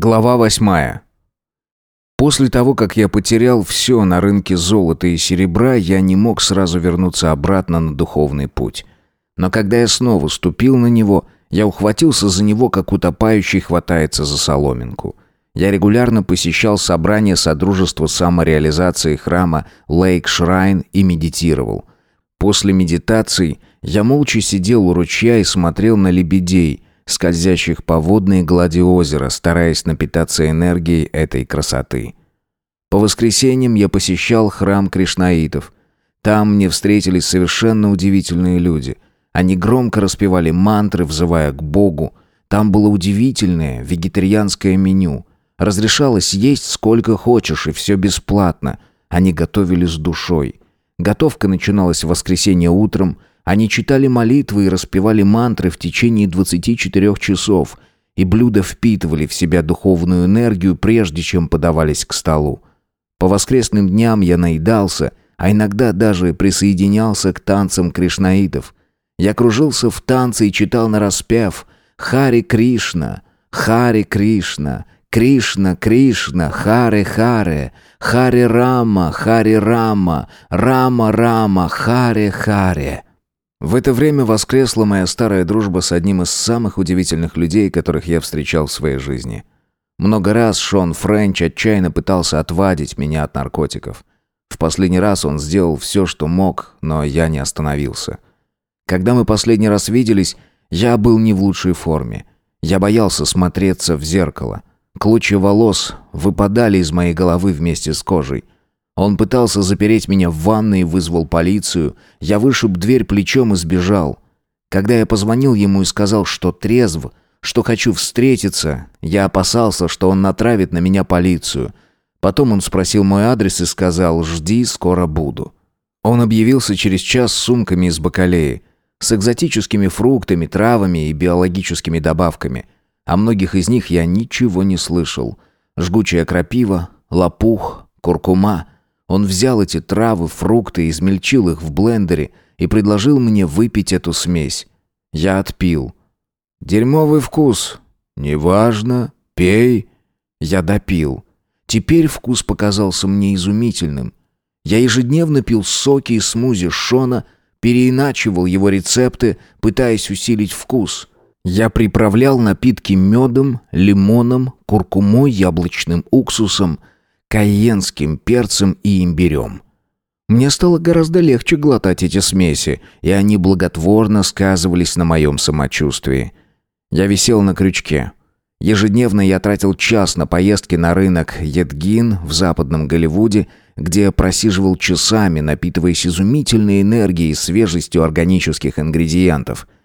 Глава восьмая. После того, как я потерял все на рынке золота и серебра, я не мог сразу вернуться обратно на духовный путь. Но когда я снова ступил на него, я ухватился за него, как утопающий хватается за соломинку. Я регулярно посещал собрания Содружества самореализации храма Лейк Шрайн и медитировал. После медитаций я молча сидел у ручья и смотрел на лебедей – скользящих по водной глади озера, стараясь напитаться энергией этой красоты. По воскресеньям я посещал храм кришнаитов. Там мне встретились совершенно удивительные люди. Они громко распевали мантры, взывая к Богу. Там было удивительное вегетарианское меню. Разрешалось есть сколько хочешь, и все бесплатно. Они готовили с душой. Готовка начиналась в воскресенье утром, они читали молитвы и распевали мантры в течение 24 часов, и блюда впитывали в себя духовную энергию, прежде чем подавались к столу. По воскресным дням я наедался, а иногда даже присоединялся к танцам кришнаитов. Я кружился в танце и читал нараспев «Хари Кришна, Хари Кришна, Кришна, Кришна, Харе Харе, Харе Рама, Харе Рама, Рама Рама, Харе Харе». В это время воскресла моя старая дружба с одним из самых удивительных людей, которых я встречал в своей жизни. Много раз Шон Френч отчаянно пытался отвадить меня от наркотиков. В последний раз он сделал все, что мог, но я не остановился. Когда мы последний раз виделись, я был не в лучшей форме. Я боялся смотреться в зеркало. Клочья волос выпадали из моей головы вместе с кожей. Он пытался запереть меня в ванной и вызвал полицию. Я вышиб дверь плечом и сбежал. Когда я позвонил ему и сказал, что трезв, что хочу встретиться, я опасался, что он натравит на меня полицию. Потом он спросил мой адрес и сказал «Жди, скоро буду». Он объявился через час с сумками из бакалеи, с экзотическими фруктами, травами и биологическими добавками. О многих из них я ничего не слышал. Жгучая крапива, лопух, куркума — он взял эти травы, фрукты, измельчил их в блендере и предложил мне выпить эту смесь. Я отпил. Дерьмовый вкус. Неважно, пей. Я допил. Теперь вкус показался мне изумительным. Я ежедневно пил соки и смузи Шона, переиначивал его рецепты, пытаясь усилить вкус. Я приправлял напитки медом, лимоном, куркумой, яблочным уксусом – кайенским перцем и имбирем. Мне стало гораздо легче глотать эти смеси, и они благотворно сказывались на моем самочувствии. Я висел на крючке. Ежедневно я тратил час на поездки на рынок Едгин в западном Голливуде, где просиживал часами, напитываясь изумительной энергией и свежестью органических ингредиентов –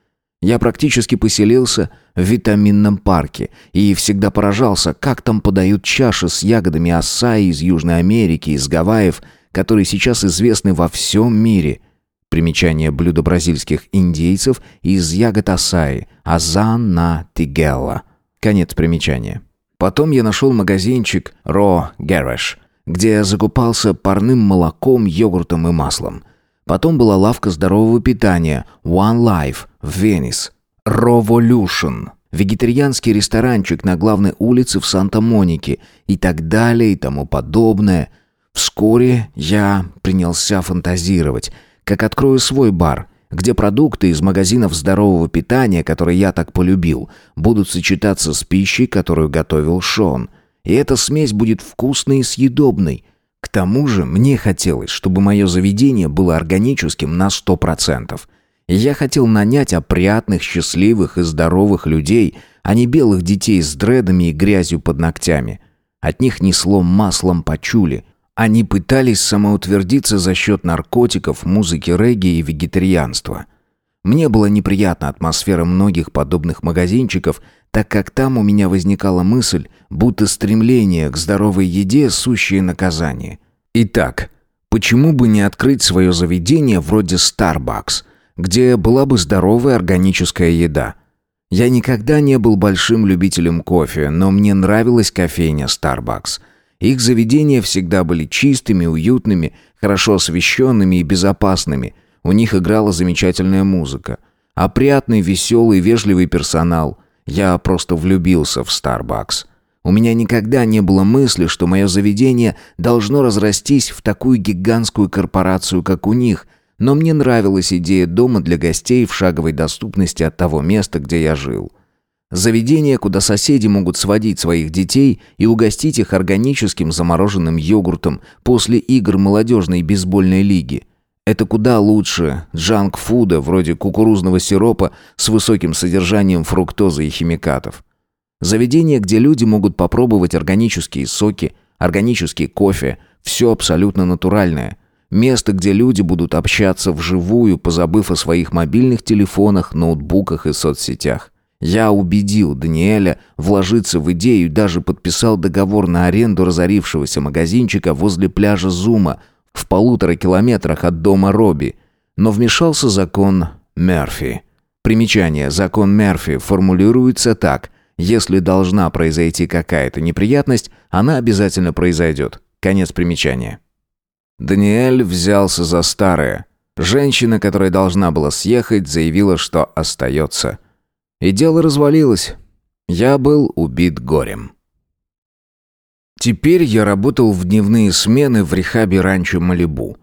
я практически поселился в витаминном парке и всегда поражался, как там подают чаши с ягодами асаи из Южной Америки, из Гавайев, которые сейчас известны во всем мире. Примечание блюда бразильских индейцев из ягод асаи, азан на тигелла. Конец примечания. Потом я нашел магазинчик Ро Гараж, где я закупался парным молоком, йогуртом и маслом – Потом была лавка здорового питания One Life в Венес. Revolution. Вегетарианский ресторанчик на главной улице в Санта-Монике и так далее и тому подобное. Вскоре я принялся фантазировать, как открою свой бар, где продукты из магазинов здорового питания, которые я так полюбил, будут сочетаться с пищей, которую готовил Шон. И эта смесь будет вкусной и съедобной – к тому же мне хотелось, чтобы мое заведение было органическим на сто процентов. Я хотел нанять опрятных, счастливых и здоровых людей, а не белых детей с дредами и грязью под ногтями. От них несло маслом почули. Они пытались самоутвердиться за счет наркотиков, музыки регги и вегетарианства. Мне была неприятна атмосфера многих подобных магазинчиков, так как там у меня возникала мысль, будто стремление к здоровой еде – сущее наказание. Итак, почему бы не открыть свое заведение вроде Starbucks, где была бы здоровая органическая еда? Я никогда не был большим любителем кофе, но мне нравилась кофейня Starbucks. Их заведения всегда были чистыми, уютными, хорошо освещенными и безопасными. У них играла замечательная музыка. Опрятный, веселый, вежливый персонал – я просто влюбился в Starbucks. У меня никогда не было мысли, что мое заведение должно разрастись в такую гигантскую корпорацию, как у них, но мне нравилась идея дома для гостей в шаговой доступности от того места, где я жил. Заведение, куда соседи могут сводить своих детей и угостить их органическим замороженным йогуртом после игр молодежной бейсбольной лиги. Это куда лучше джанк-фуда вроде кукурузного сиропа с высоким содержанием фруктозы и химикатов. Заведение, где люди могут попробовать органические соки, органический кофе, все абсолютно натуральное. Место, где люди будут общаться вживую, позабыв о своих мобильных телефонах, ноутбуках и соцсетях. Я убедил Даниэля вложиться в идею и даже подписал договор на аренду разорившегося магазинчика возле пляжа Зума в полутора километрах от дома Робби. Но вмешался закон Мерфи. Примечание. Закон Мерфи формулируется так. Если должна произойти какая-то неприятность, она обязательно произойдет. Конец примечания. Даниэль взялся за старое. Женщина, которая должна была съехать, заявила, что остается. И дело развалилось. Я был убит горем. Теперь я работал в дневные смены в рехабе ранчо Малибу.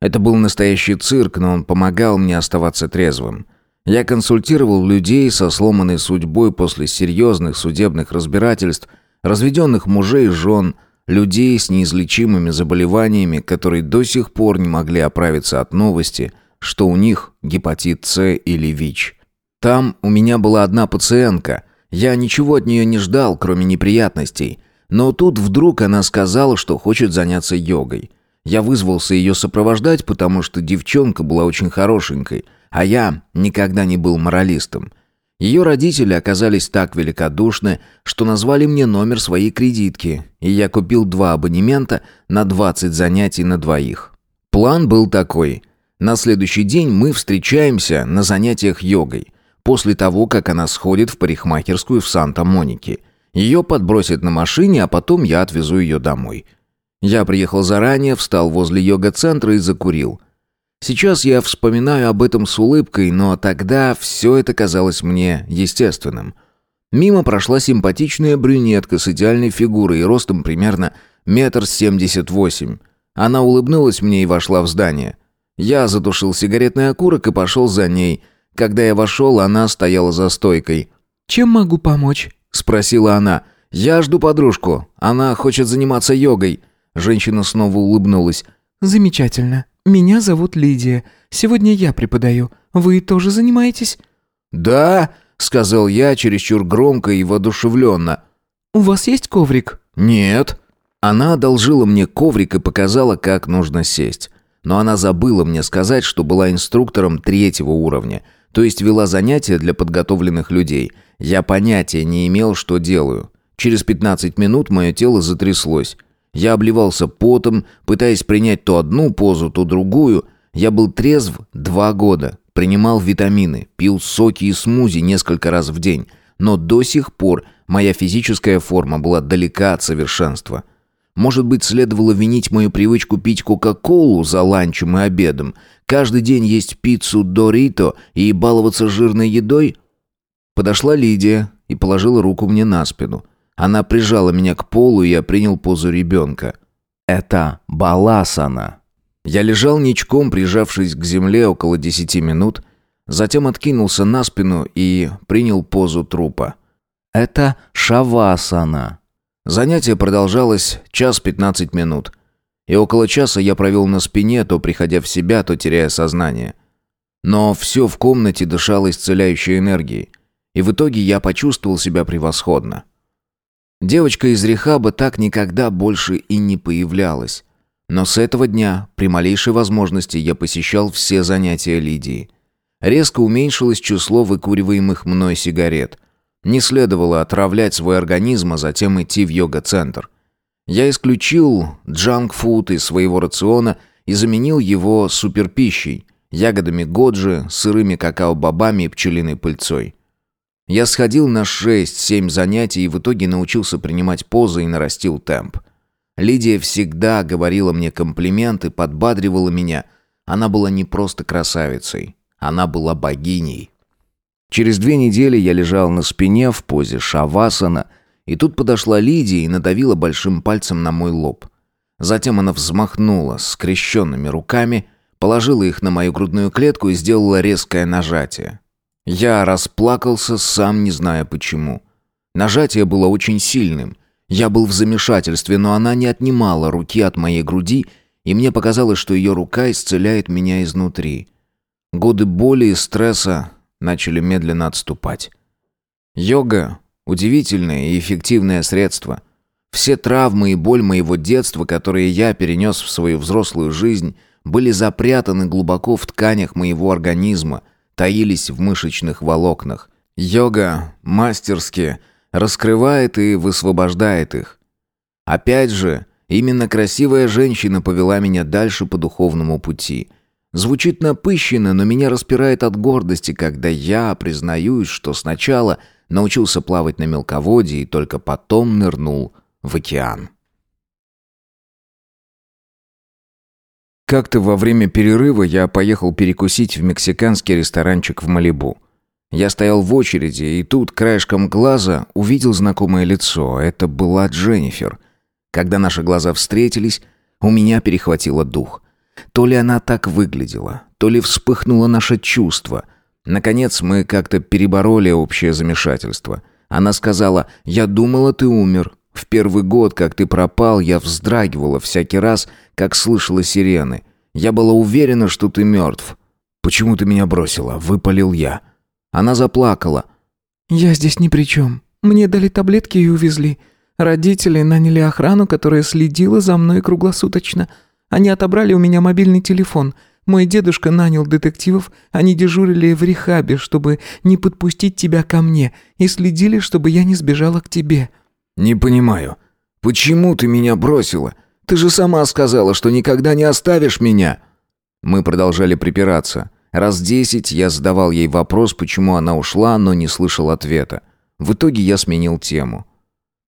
Это был настоящий цирк, но он помогал мне оставаться трезвым. Я консультировал людей со сломанной судьбой после серьезных судебных разбирательств, разведенных мужей и жен, людей с неизлечимыми заболеваниями, которые до сих пор не могли оправиться от новости, что у них гепатит С или ВИЧ. Там у меня была одна пациентка. Я ничего от нее не ждал, кроме неприятностей. Но тут вдруг она сказала, что хочет заняться йогой. Я вызвался ее сопровождать, потому что девчонка была очень хорошенькой – а я никогда не был моралистом. Ее родители оказались так великодушны, что назвали мне номер своей кредитки, и я купил два абонемента на 20 занятий на двоих. План был такой. На следующий день мы встречаемся на занятиях йогой, после того, как она сходит в парикмахерскую в Санта-Монике. Ее подбросят на машине, а потом я отвезу ее домой. Я приехал заранее, встал возле йога-центра и закурил – Сейчас я вспоминаю об этом с улыбкой, но тогда все это казалось мне естественным. Мимо прошла симпатичная брюнетка с идеальной фигурой и ростом примерно метр семьдесят восемь. Она улыбнулась мне и вошла в здание. Я затушил сигаретный окурок и пошел за ней. Когда я вошел, она стояла за стойкой. «Чем могу помочь?» – спросила она. «Я жду подружку. Она хочет заниматься йогой». Женщина снова улыбнулась. «Замечательно. Меня зовут Лидия. Сегодня я преподаю. Вы тоже занимаетесь?» «Да», — сказал я чересчур громко и воодушевленно. «У вас есть коврик?» «Нет». Она одолжила мне коврик и показала, как нужно сесть. Но она забыла мне сказать, что была инструктором третьего уровня, то есть вела занятия для подготовленных людей. Я понятия не имел, что делаю. Через 15 минут мое тело затряслось. Я обливался потом, пытаясь принять то одну позу, то другую. Я был трезв два года, принимал витамины, пил соки и смузи несколько раз в день. Но до сих пор моя физическая форма была далека от совершенства. Может быть, следовало винить мою привычку пить Кока-Колу за ланчем и обедом, каждый день есть пиццу Дорито и баловаться жирной едой? Подошла Лидия и положила руку мне на спину. Она прижала меня к полу, и я принял позу ребенка. Это баласана. Я лежал ничком, прижавшись к земле около десяти минут, затем откинулся на спину и принял позу трупа. Это шавасана. Занятие продолжалось час пятнадцать минут. И около часа я провел на спине, то приходя в себя, то теряя сознание. Но все в комнате дышало исцеляющей энергией. И в итоге я почувствовал себя превосходно. Девочка из рехаба так никогда больше и не появлялась. Но с этого дня, при малейшей возможности, я посещал все занятия Лидии. Резко уменьшилось число выкуриваемых мной сигарет. Не следовало отравлять свой организм, а затем идти в йога-центр. Я исключил джанк-фуд из своего рациона и заменил его суперпищей, ягодами годжи, сырыми какао-бобами и пчелиной пыльцой. Я сходил на 6-7 занятий и в итоге научился принимать позы и нарастил темп. Лидия всегда говорила мне комплименты, подбадривала меня. Она была не просто красавицей, она была богиней. Через две недели я лежал на спине в позе шавасана И тут подошла Лидия и надавила большим пальцем на мой лоб. Затем она взмахнула скрещенными руками, положила их на мою грудную клетку и сделала резкое нажатие. Я расплакался, сам не зная почему. Нажатие было очень сильным. Я был в замешательстве, но она не отнимала руки от моей груди, и мне показалось, что ее рука исцеляет меня изнутри. Годы боли и стресса начали медленно отступать. Йога – удивительное и эффективное средство. Все травмы и боль моего детства, которые я перенес в свою взрослую жизнь, были запрятаны глубоко в тканях моего организма, таились в мышечных волокнах. Йога мастерски раскрывает и высвобождает их. Опять же, именно красивая женщина повела меня дальше по духовному пути – Звучит напыщенно, но меня распирает от гордости, когда я признаюсь, что сначала научился плавать на мелководье и только потом нырнул в океан. Как-то во время перерыва я поехал перекусить в мексиканский ресторанчик в Малибу. Я стоял в очереди, и тут краешком глаза увидел знакомое лицо. Это была Дженнифер. Когда наши глаза встретились, у меня перехватило дух – то ли она так выглядела, то ли вспыхнуло наше чувство. Наконец мы как-то перебороли общее замешательство. Она сказала «Я думала, ты умер. В первый год, как ты пропал, я вздрагивала всякий раз, как слышала сирены. Я была уверена, что ты мертв». «Почему ты меня бросила?» — выпалил я. Она заплакала. «Я здесь ни при чем. Мне дали таблетки и увезли. Родители наняли охрану, которая следила за мной круглосуточно». Они отобрали у меня мобильный телефон. Мой дедушка нанял детективов, они дежурили в рехабе, чтобы не подпустить тебя ко мне, и следили, чтобы я не сбежала к тебе». «Не понимаю. Почему ты меня бросила? Ты же сама сказала, что никогда не оставишь меня». Мы продолжали припираться. Раз десять я задавал ей вопрос, почему она ушла, но не слышал ответа. В итоге я сменил тему.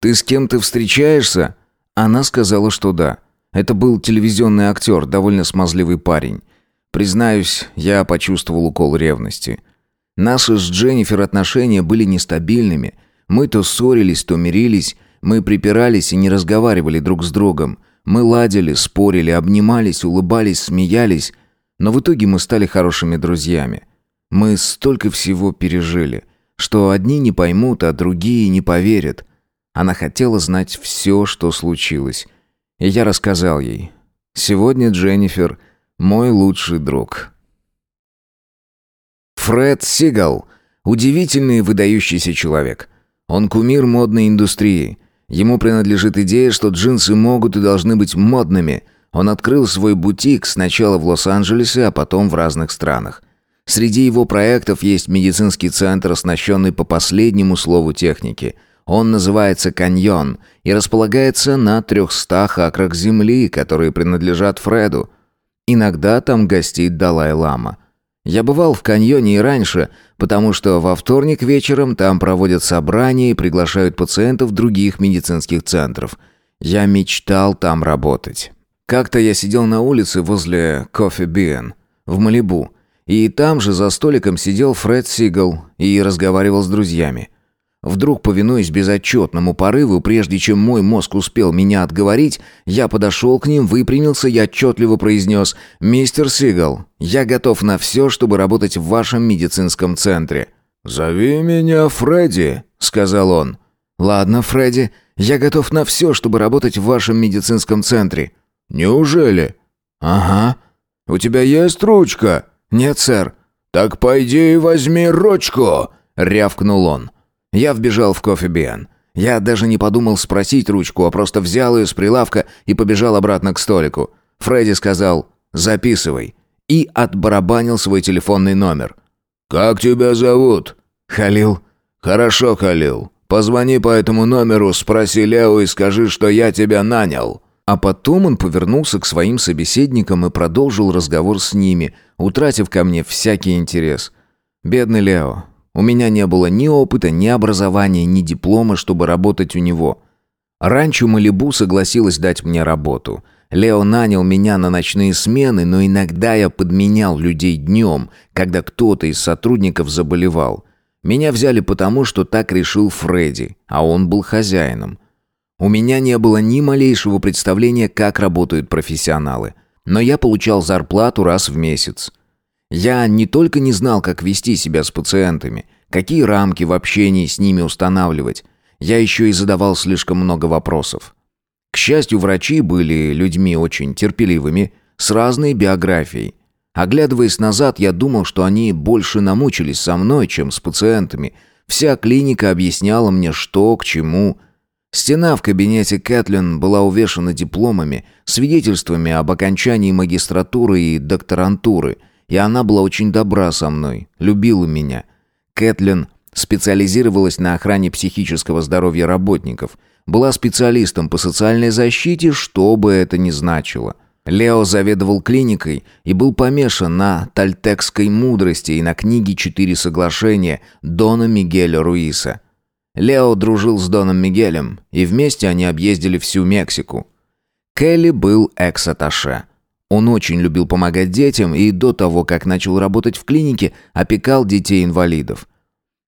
«Ты с кем-то встречаешься?» Она сказала, что да. Это был телевизионный актер, довольно смазливый парень. Признаюсь, я почувствовал укол ревности. Наши с Дженнифер отношения были нестабильными. Мы то ссорились, то мирились, мы припирались и не разговаривали друг с другом. Мы ладили, спорили, обнимались, улыбались, смеялись. Но в итоге мы стали хорошими друзьями. Мы столько всего пережили, что одни не поймут, а другие не поверят. Она хотела знать все, что случилось. И я рассказал ей. Сегодня Дженнифер – мой лучший друг. Фред Сигал – удивительный выдающийся человек. Он кумир модной индустрии. Ему принадлежит идея, что джинсы могут и должны быть модными. Он открыл свой бутик сначала в Лос-Анджелесе, а потом в разных странах. Среди его проектов есть медицинский центр, оснащенный по последнему слову техники – он называется «Каньон» и располагается на 300 акрах земли, которые принадлежат Фреду. Иногда там гостит Далай-Лама. Я бывал в каньоне и раньше, потому что во вторник вечером там проводят собрания и приглашают пациентов других медицинских центров. Я мечтал там работать. Как-то я сидел на улице возле Кофе Биен в Малибу, и там же за столиком сидел Фред Сигал и разговаривал с друзьями. Вдруг, повинуясь безотчетному порыву, прежде чем мой мозг успел меня отговорить, я подошел к ним, выпрямился и отчетливо произнес «Мистер Сигал, я готов на все, чтобы работать в вашем медицинском центре». «Зови меня Фредди», — сказал он. «Ладно, Фредди, я готов на все, чтобы работать в вашем медицинском центре». «Неужели?» «Ага». «У тебя есть ручка?» «Нет, сэр». «Так пойди и возьми ручку», — рявкнул он. Я вбежал в кофе Биан. Я даже не подумал спросить ручку, а просто взял ее с прилавка и побежал обратно к столику. Фредди сказал «Записывай» и отбарабанил свой телефонный номер. «Как тебя зовут?» «Халил». «Хорошо, Халил. Позвони по этому номеру, спроси Лео и скажи, что я тебя нанял». А потом он повернулся к своим собеседникам и продолжил разговор с ними, утратив ко мне всякий интерес. «Бедный Лео. У меня не было ни опыта, ни образования, ни диплома, чтобы работать у него. Ранчо Малибу согласилась дать мне работу. Лео нанял меня на ночные смены, но иногда я подменял людей днем, когда кто-то из сотрудников заболевал. Меня взяли потому, что так решил Фредди, а он был хозяином. У меня не было ни малейшего представления, как работают профессионалы. Но я получал зарплату раз в месяц. Я не только не знал, как вести себя с пациентами, какие рамки в общении с ними устанавливать, я еще и задавал слишком много вопросов. К счастью, врачи были людьми очень терпеливыми, с разной биографией. Оглядываясь назад, я думал, что они больше намучились со мной, чем с пациентами. Вся клиника объясняла мне, что к чему. Стена в кабинете Кэтлин была увешана дипломами, свидетельствами об окончании магистратуры и докторантуры, и она была очень добра со мной, любила меня. Кэтлин специализировалась на охране психического здоровья работников, была специалистом по социальной защите, что бы это ни значило. Лео заведовал клиникой и был помешан на тальтекской мудрости и на книге «Четыре соглашения» Дона Мигеля Руиса. Лео дружил с Доном Мигелем, и вместе они объездили всю Мексику. Келли был экс-атташе. Он очень любил помогать детям и до того, как начал работать в клинике, опекал детей-инвалидов.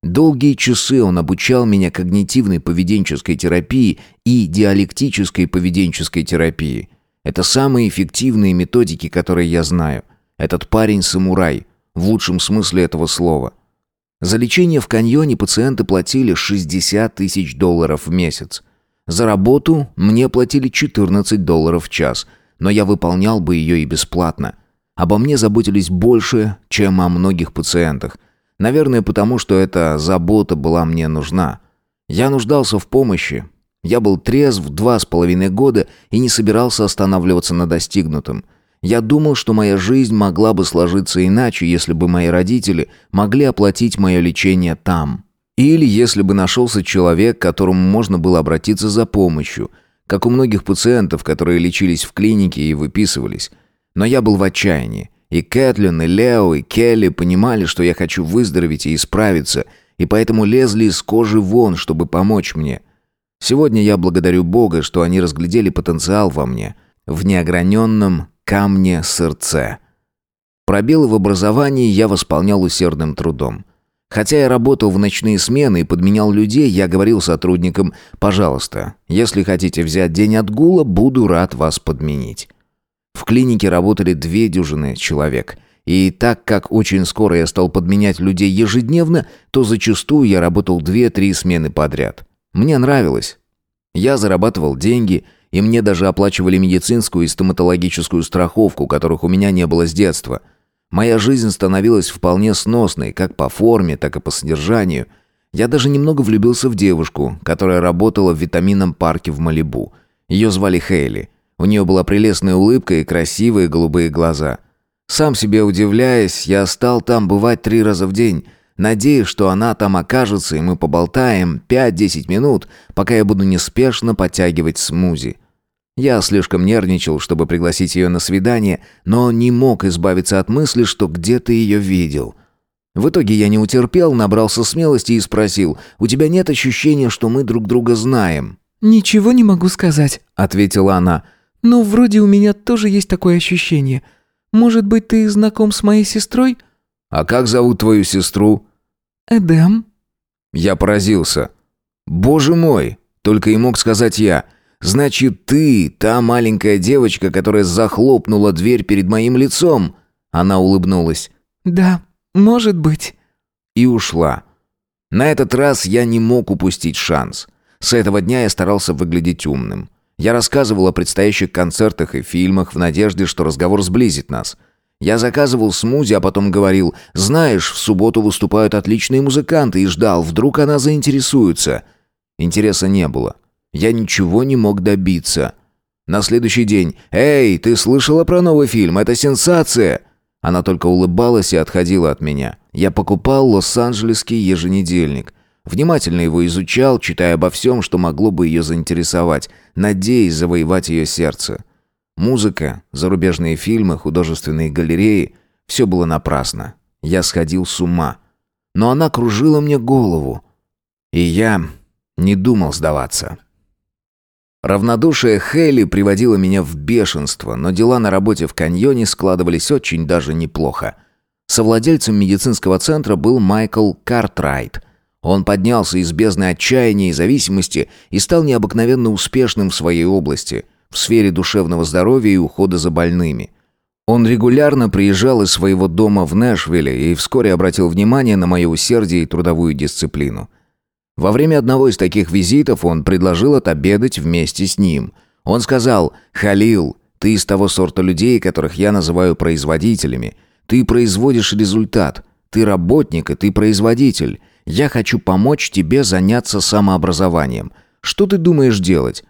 Долгие часы он обучал меня когнитивной поведенческой терапии и диалектической поведенческой терапии – это самые эффективные методики, которые я знаю. Этот парень самурай, в лучшем смысле этого слова. За лечение в каньоне пациенты платили 60 тысяч долларов в месяц. За работу мне платили 14 долларов в час, но я выполнял бы ее и бесплатно. Обо мне заботились больше, чем о многих пациентах. Наверное, потому что эта забота была мне нужна. Я нуждался в помощи, я был трезв два с половиной года и не собирался останавливаться на достигнутом. Я думал, что моя жизнь могла бы сложиться иначе, если бы мои родители могли оплатить мое лечение там. Или если бы нашелся человек, к которому можно было обратиться за помощью, как у многих пациентов, которые лечились в клинике и выписывались. Но я был в отчаянии. И Кэтлин, и Лео, и Келли понимали, что я хочу выздороветь и исправиться, и поэтому лезли из кожи вон, чтобы помочь мне – Сегодня я благодарю Бога, что они разглядели потенциал во мне, в неограненном камне сердце. Пробелы в образовании я восполнял усердным трудом. Хотя я работал в ночные смены и подменял людей, я говорил сотрудникам «Пожалуйста, если хотите взять день отгула, буду рад вас подменить». В клинике работали две дюжины человек. И так как очень скоро я стал подменять людей ежедневно, то зачастую я работал две-три смены подряд. Мне нравилось. Я зарабатывал деньги, и мне даже оплачивали медицинскую и стоматологическую страховку, которых у меня не было с детства. Моя жизнь становилась вполне сносной, как по форме, так и по содержанию. Я даже немного влюбился в девушку, которая работала в витаминном парке в Малибу. Ее звали Хейли. У нее была прелестная улыбка и красивые голубые глаза. Сам себе удивляясь, я стал там бывать три раза в день – Надеюсь, что она там окажется, и мы поболтаем 5-10 минут, пока я буду неспешно подтягивать смузи. Я слишком нервничал, чтобы пригласить ее на свидание, но не мог избавиться от мысли, что где-то ее видел. В итоге я не утерпел, набрался смелости и спросил, «У тебя нет ощущения, что мы друг друга знаем?» «Ничего не могу сказать», — ответила она. «Но вроде у меня тоже есть такое ощущение. Может быть, ты знаком с моей сестрой?» «А как зовут твою сестру?» «Эдем». Я поразился. «Боже мой!» — только и мог сказать я. «Значит, ты та маленькая девочка, которая захлопнула дверь перед моим лицом?» Она улыбнулась. «Да, может быть». И ушла. На этот раз я не мог упустить шанс. С этого дня я старался выглядеть умным. Я рассказывал о предстоящих концертах и фильмах в надежде, что разговор сблизит нас. Я заказывал смузи, а потом говорил, знаешь, в субботу выступают отличные музыканты, и ждал, вдруг она заинтересуется. Интереса не было. Я ничего не мог добиться. На следующий день, «Эй, ты слышала про новый фильм? Это сенсация!» Она только улыбалась и отходила от меня. Я покупал Лос-Анджелесский еженедельник. Внимательно его изучал, читая обо всем, что могло бы ее заинтересовать, надеясь завоевать ее сердце. Музыка, зарубежные фильмы, художественные галереи — все было напрасно. Я сходил с ума. Но она кружила мне голову. И я не думал сдаваться. Равнодушие Хейли приводило меня в бешенство, но дела на работе в каньоне складывались очень даже неплохо. Совладельцем медицинского центра был Майкл Картрайт. Он поднялся из бездны отчаяния и зависимости и стал необыкновенно успешным в своей области, в сфере душевного здоровья и ухода за больными. Он регулярно приезжал из своего дома в Нэшвилле и вскоре обратил внимание на мое усердие и трудовую дисциплину. Во время одного из таких визитов он предложил отобедать вместе с ним. Он сказал «Халил, ты из того сорта людей, которых я называю производителями. Ты производишь результат. Ты работник, и ты производитель. Я хочу помочь тебе заняться самообразованием. Что ты думаешь делать?»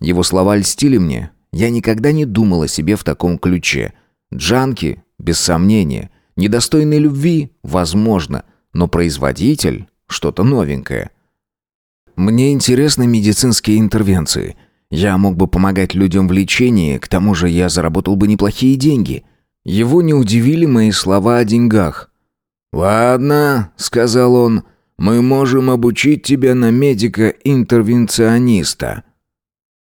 Его слова льстили мне. Я никогда не думал о себе в таком ключе. Джанки, без сомнения. Недостойный любви, возможно. Но производитель – что-то новенькое. Мне интересны медицинские интервенции. Я мог бы помогать людям в лечении, к тому же я заработал бы неплохие деньги – его не удивили мои слова о деньгах. «Ладно», — сказал он, — «мы можем обучить тебя на медика-интервенциониста.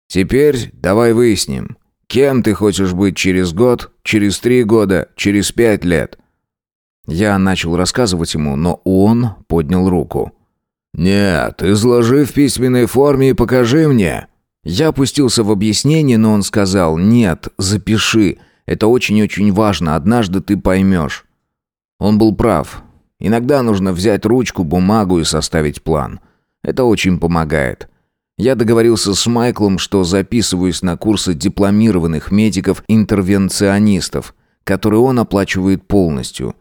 Теперь давай выясним, кем ты хочешь быть через год, через три года, через пять лет». Я начал рассказывать ему, но он поднял руку. «Нет, изложи в письменной форме и покажи мне». Я опустился в объяснение, но он сказал «Нет, запиши». Это очень-очень важно, однажды ты поймешь». Он был прав. Иногда нужно взять ручку, бумагу и составить план. Это очень помогает. Я договорился с Майклом, что записываюсь на курсы дипломированных медиков-интервенционистов, которые он оплачивает полностью.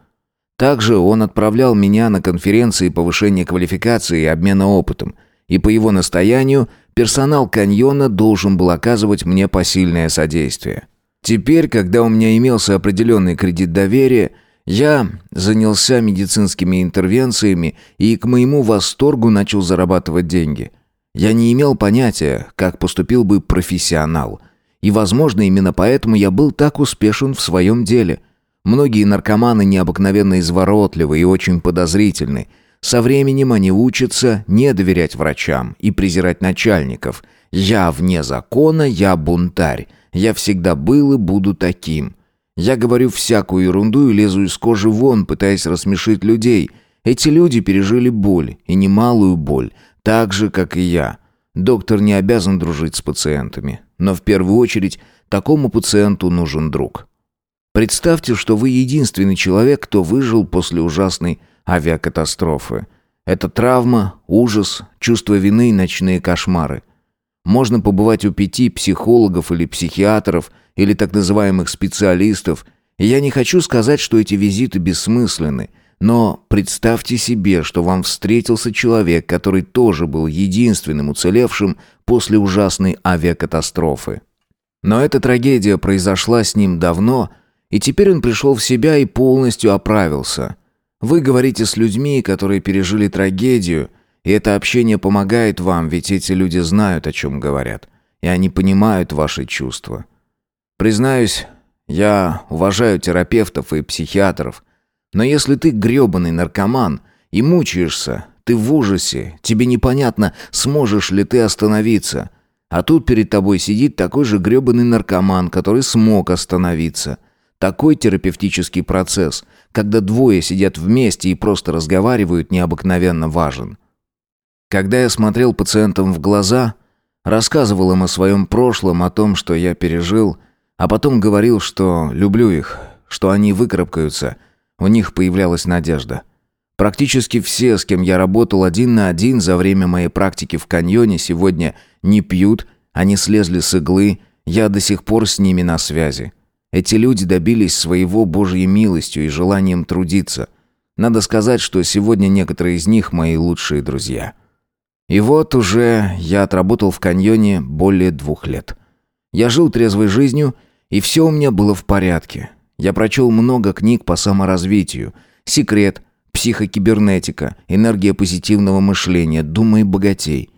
Также он отправлял меня на конференции повышения квалификации и обмена опытом, и по его настоянию персонал каньона должен был оказывать мне посильное содействие. Теперь, когда у меня имелся определенный кредит доверия, я занялся медицинскими интервенциями и к моему восторгу начал зарабатывать деньги. Я не имел понятия, как поступил бы профессионал. И, возможно, именно поэтому я был так успешен в своем деле. Многие наркоманы необыкновенно изворотливы и очень подозрительны. Со временем они учатся не доверять врачам и презирать начальников. Я вне закона, я бунтарь. Я всегда был и буду таким. Я говорю всякую ерунду и лезу из кожи вон, пытаясь рассмешить людей. Эти люди пережили боль, и немалую боль, так же, как и я. Доктор не обязан дружить с пациентами, но в первую очередь такому пациенту нужен друг. Представьте, что вы единственный человек, кто выжил после ужасной авиакатастрофы. Это травма, ужас, чувство вины и ночные кошмары. Можно побывать у пяти психологов или психиатров, или так называемых специалистов. Я не хочу сказать, что эти визиты бессмысленны. Но представьте себе, что вам встретился человек, который тоже был единственным уцелевшим после ужасной авиакатастрофы. Но эта трагедия произошла с ним давно, и теперь он пришел в себя и полностью оправился. Вы говорите с людьми, которые пережили трагедию – и это общение помогает вам, ведь эти люди знают, о чем говорят. И они понимают ваши чувства. Признаюсь, я уважаю терапевтов и психиатров. Но если ты грёбаный наркоман и мучаешься, ты в ужасе, тебе непонятно, сможешь ли ты остановиться. А тут перед тобой сидит такой же грёбаный наркоман, который смог остановиться. Такой терапевтический процесс, когда двое сидят вместе и просто разговаривают, необыкновенно важен. Когда я смотрел пациентам в глаза, рассказывал им о своем прошлом, о том, что я пережил, а потом говорил, что люблю их, что они выкарабкаются, у них появлялась надежда. Практически все, с кем я работал один на один за время моей практики в каньоне, сегодня не пьют, они слезли с иглы, я до сих пор с ними на связи. Эти люди добились своего Божьей милостью и желанием трудиться. Надо сказать, что сегодня некоторые из них мои лучшие друзья. И вот уже я отработал в каньоне более двух лет. Я жил трезвой жизнью, и все у меня было в порядке. Я прочел много книг по саморазвитию. «Секрет», «Психокибернетика», «Энергия позитивного мышления», «Думай богатей».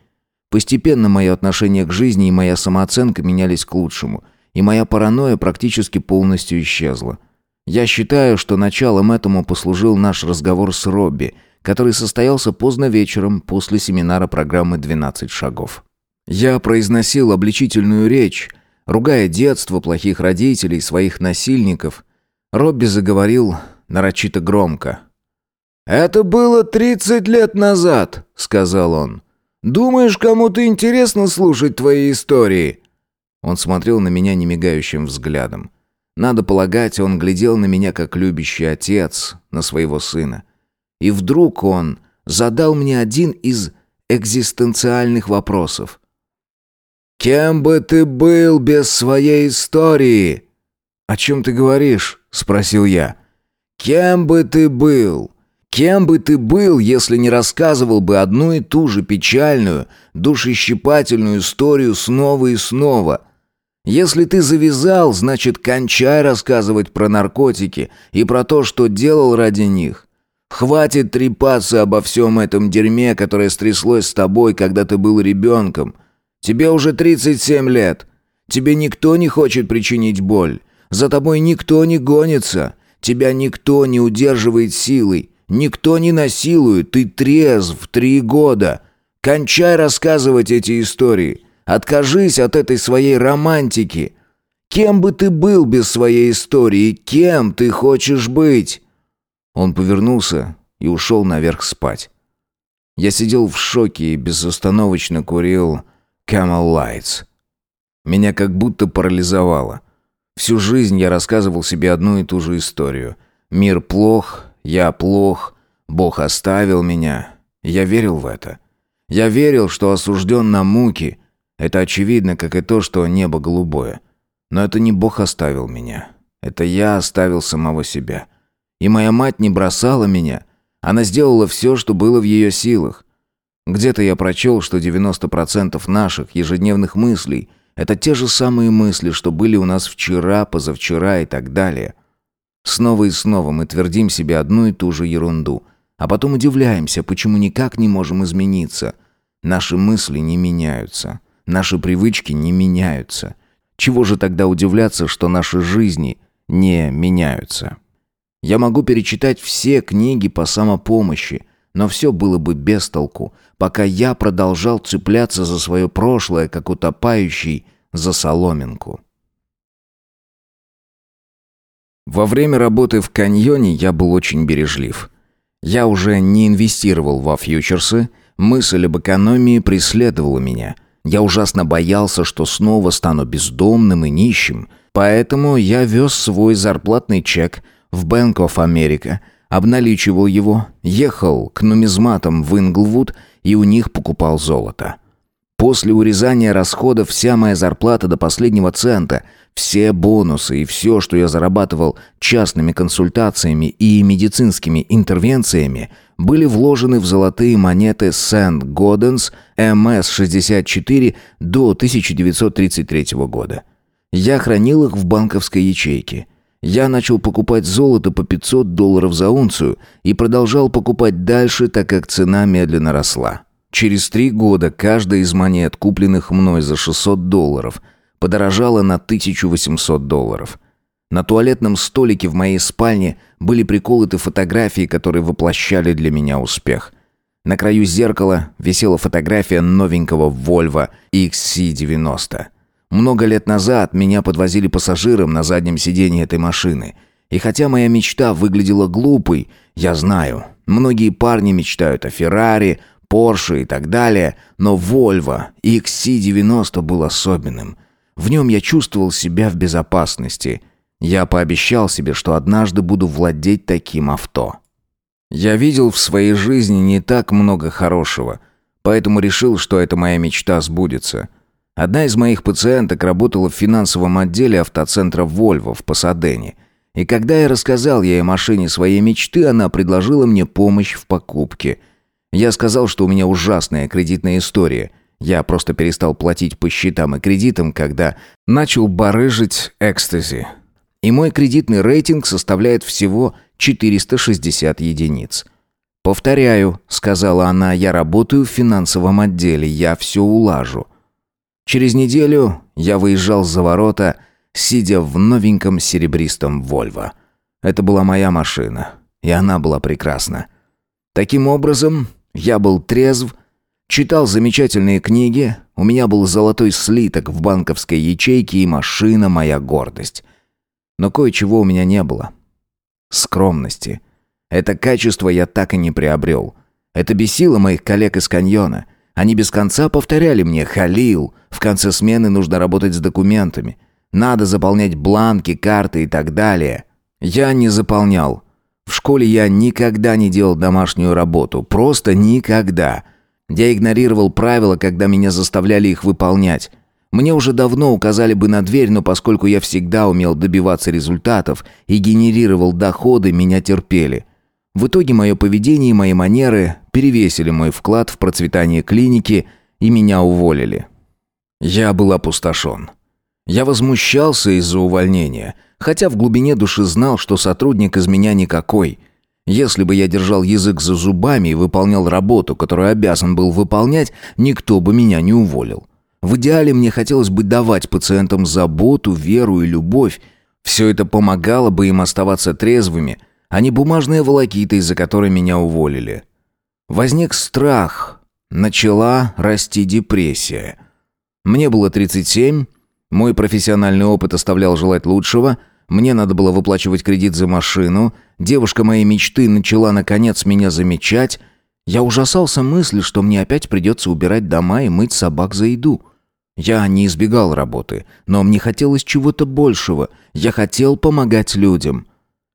Постепенно мое отношение к жизни и моя самооценка менялись к лучшему, и моя паранойя практически полностью исчезла. Я считаю, что началом этому послужил наш разговор с Робби – который состоялся поздно вечером после семинара программы «12 шагов». Я произносил обличительную речь, ругая детство, плохих родителей, своих насильников. Робби заговорил нарочито громко. «Это было тридцать лет назад», — сказал он. «Думаешь, кому-то интересно слушать твои истории?» Он смотрел на меня немигающим взглядом. Надо полагать, он глядел на меня как любящий отец на своего сына. И вдруг он задал мне один из экзистенциальных вопросов. «Кем бы ты был без своей истории?» «О чем ты говоришь?» — спросил я. «Кем бы ты был? Кем бы ты был, если не рассказывал бы одну и ту же печальную, душещипательную историю снова и снова?» Если ты завязал, значит, кончай рассказывать про наркотики и про то, что делал ради них. Хватит трепаться обо всем этом дерьме, которое стряслось с тобой, когда ты был ребенком. Тебе уже 37 лет. Тебе никто не хочет причинить боль. За тобой никто не гонится. Тебя никто не удерживает силой. Никто не насилует. Ты трезв три года. Кончай рассказывать эти истории. Откажись от этой своей романтики. Кем бы ты был без своей истории? Кем ты хочешь быть?» Он повернулся и ушел наверх спать. Я сидел в шоке и безостановочно курил Camel Lights. Меня как будто парализовало. Всю жизнь я рассказывал себе одну и ту же историю. Мир плох, я плох, Бог оставил меня. Я верил в это. Я верил, что осужден на муки, это очевидно, как и то, что небо голубое. Но это не Бог оставил меня. Это я оставил самого себя. И моя мать не бросала меня. Она сделала все, что было в ее силах. Где-то я прочел, что 90% наших ежедневных мыслей – это те же самые мысли, что были у нас вчера, позавчера и так далее. Снова и снова мы твердим себе одну и ту же ерунду, а потом удивляемся, почему никак не можем измениться. Наши мысли не меняются. Наши привычки не меняются. Чего же тогда удивляться, что наши жизни не меняются? Я могу перечитать все книги по самопомощи, но все было бы без толку, пока я продолжал цепляться за свое прошлое, как утопающий за соломинку. Во время работы в каньоне я был очень бережлив. Я уже не инвестировал во фьючерсы, мысль об экономии преследовала меня. Я ужасно боялся, что снова стану бездомным и нищим, поэтому я вез свой зарплатный чек в Bank of America, обналичивал его, ехал к нумизматам в Инглвуд и у них покупал золото. После урезания расходов вся моя зарплата до последнего цента, все бонусы и все, что я зарабатывал частными консультациями и медицинскими интервенциями, были вложены в золотые монеты Сент-Годенс МС-64 до 1933 года. Я хранил их в банковской ячейке. Я начал покупать золото по 500 долларов за унцию и продолжал покупать дальше, так как цена медленно росла. Через три года каждая из монет, купленных мной за 600 долларов, подорожала на 1800 долларов. На туалетном столике в моей спальне были приколоты фотографии, которые воплощали для меня успех. На краю зеркала висела фотография новенького Volvo XC90. Много лет назад меня подвозили пассажиром на заднем сиденье этой машины. И хотя моя мечта выглядела глупой, я знаю, многие парни мечтают о Феррари, Порше и так далее, но Volvo XC90 был особенным. В нем я чувствовал себя в безопасности – я пообещал себе, что однажды буду владеть таким авто. Я видел в своей жизни не так много хорошего, поэтому решил, что эта моя мечта сбудется. Одна из моих пациенток работала в финансовом отделе автоцентра «Вольво» в Пасадене. И когда я рассказал ей о машине своей мечты, она предложила мне помощь в покупке. Я сказал, что у меня ужасная кредитная история. Я просто перестал платить по счетам и кредитам, когда начал барыжить экстази. И мой кредитный рейтинг составляет всего 460 единиц. «Повторяю», — сказала она, — «я работаю в финансовом отделе, я все улажу». Через неделю я выезжал за ворота, сидя в новеньком серебристом «Вольво». Это была моя машина, и она была прекрасна. Таким образом, я был трезв, читал замечательные книги, у меня был золотой слиток в банковской ячейке и машина моя гордость. Но кое-чего у меня не было. скромности. Это качество я так и не приобрел. Это бесило моих коллег из каньона. Они без конца повторяли мне «Халил, в конце смены нужно работать с документами. Надо заполнять бланки, карты и так далее». Я не заполнял. В школе я никогда не делал домашнюю работу. Просто никогда. Я игнорировал правила, когда меня заставляли их выполнять. Мне уже давно указали бы на дверь, но поскольку я всегда умел добиваться результатов и генерировал доходы, меня терпели. В итоге мое поведение и мои манеры перевесили мой вклад в процветание клиники и меня уволили. Я был опустошен. Я возмущался из-за увольнения, хотя в глубине души знал, что сотрудник из меня никакой. Если бы я держал язык за зубами и выполнял работу, которую обязан был выполнять, никто бы меня не уволил. В идеале мне хотелось бы давать пациентам заботу, веру и любовь. Все это помогало бы им оставаться трезвыми, а не бумажные волокиты, из-за которой меня уволили. Возник страх. Начала расти депрессия. Мне было 37, мой профессиональный опыт оставлял желать лучшего, мне надо было выплачивать кредит за машину, девушка моей мечты начала наконец меня замечать. Я ужасался мысли, что мне опять придется убирать дома и мыть собак за еду. Я не избегал работы, но мне хотелось чего-то большего. Я хотел помогать людям.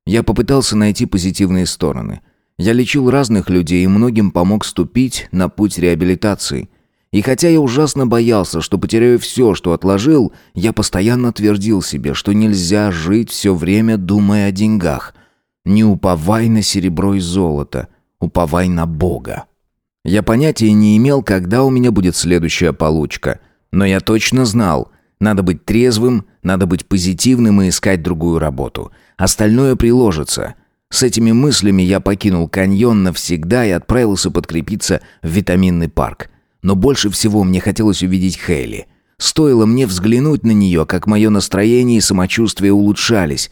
Я попытался найти позитивные стороны. Я лечил разных людей и многим помог ступить на путь реабилитации. И хотя я ужасно боялся, что потеряю все, что отложил, я постоянно твердил себе, что нельзя жить все время, думая о деньгах. Не уповай на серебро и золото, уповай на Бога. Я понятия не имел, когда у меня будет следующая получка – но я точно знал, надо быть трезвым, надо быть позитивным и искать другую работу. Остальное приложится. С этими мыслями я покинул каньон навсегда и отправился подкрепиться в витаминный парк. Но больше всего мне хотелось увидеть Хейли. Стоило мне взглянуть на нее, как мое настроение и самочувствие улучшались.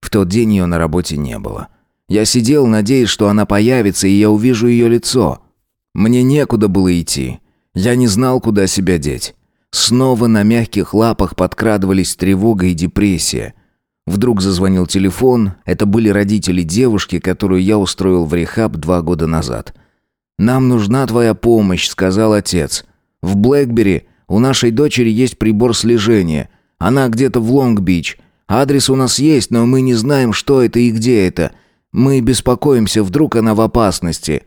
В тот день ее на работе не было. Я сидел, надеясь, что она появится, и я увижу ее лицо. Мне некуда было идти. Я не знал, куда себя деть. Снова на мягких лапах подкрадывались тревога и депрессия. Вдруг зазвонил телефон. Это были родители девушки, которую я устроил в рехаб два года назад. «Нам нужна твоя помощь», — сказал отец. «В Блэкбери у нашей дочери есть прибор слежения. Она где-то в Лонг-Бич. Адрес у нас есть, но мы не знаем, что это и где это. Мы беспокоимся, вдруг она в опасности».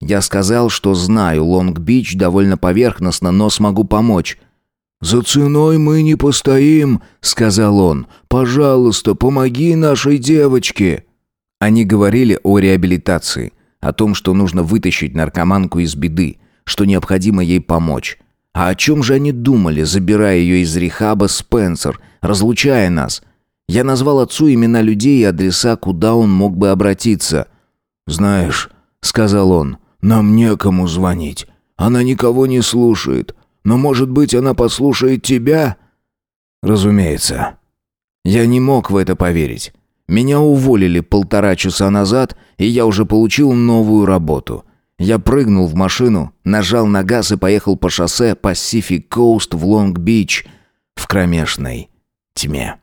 Я сказал, что знаю Лонг-Бич довольно поверхностно, но смогу помочь. «За ценой мы не постоим», — сказал он. «Пожалуйста, помоги нашей девочке». Они говорили о реабилитации, о том, что нужно вытащить наркоманку из беды, что необходимо ей помочь. А о чем же они думали, забирая ее из рехаба Спенсер, разлучая нас? Я назвал отцу имена людей и адреса, куда он мог бы обратиться. «Знаешь», — сказал он, — «нам некому звонить. Она никого не слушает. Но, может быть, она послушает тебя?» «Разумеется». Я не мог в это поверить. Меня уволили полтора часа назад, и я уже получил новую работу. Я прыгнул в машину, нажал на газ и поехал по шоссе Pacific Coast в Лонг-Бич в кромешной тьме.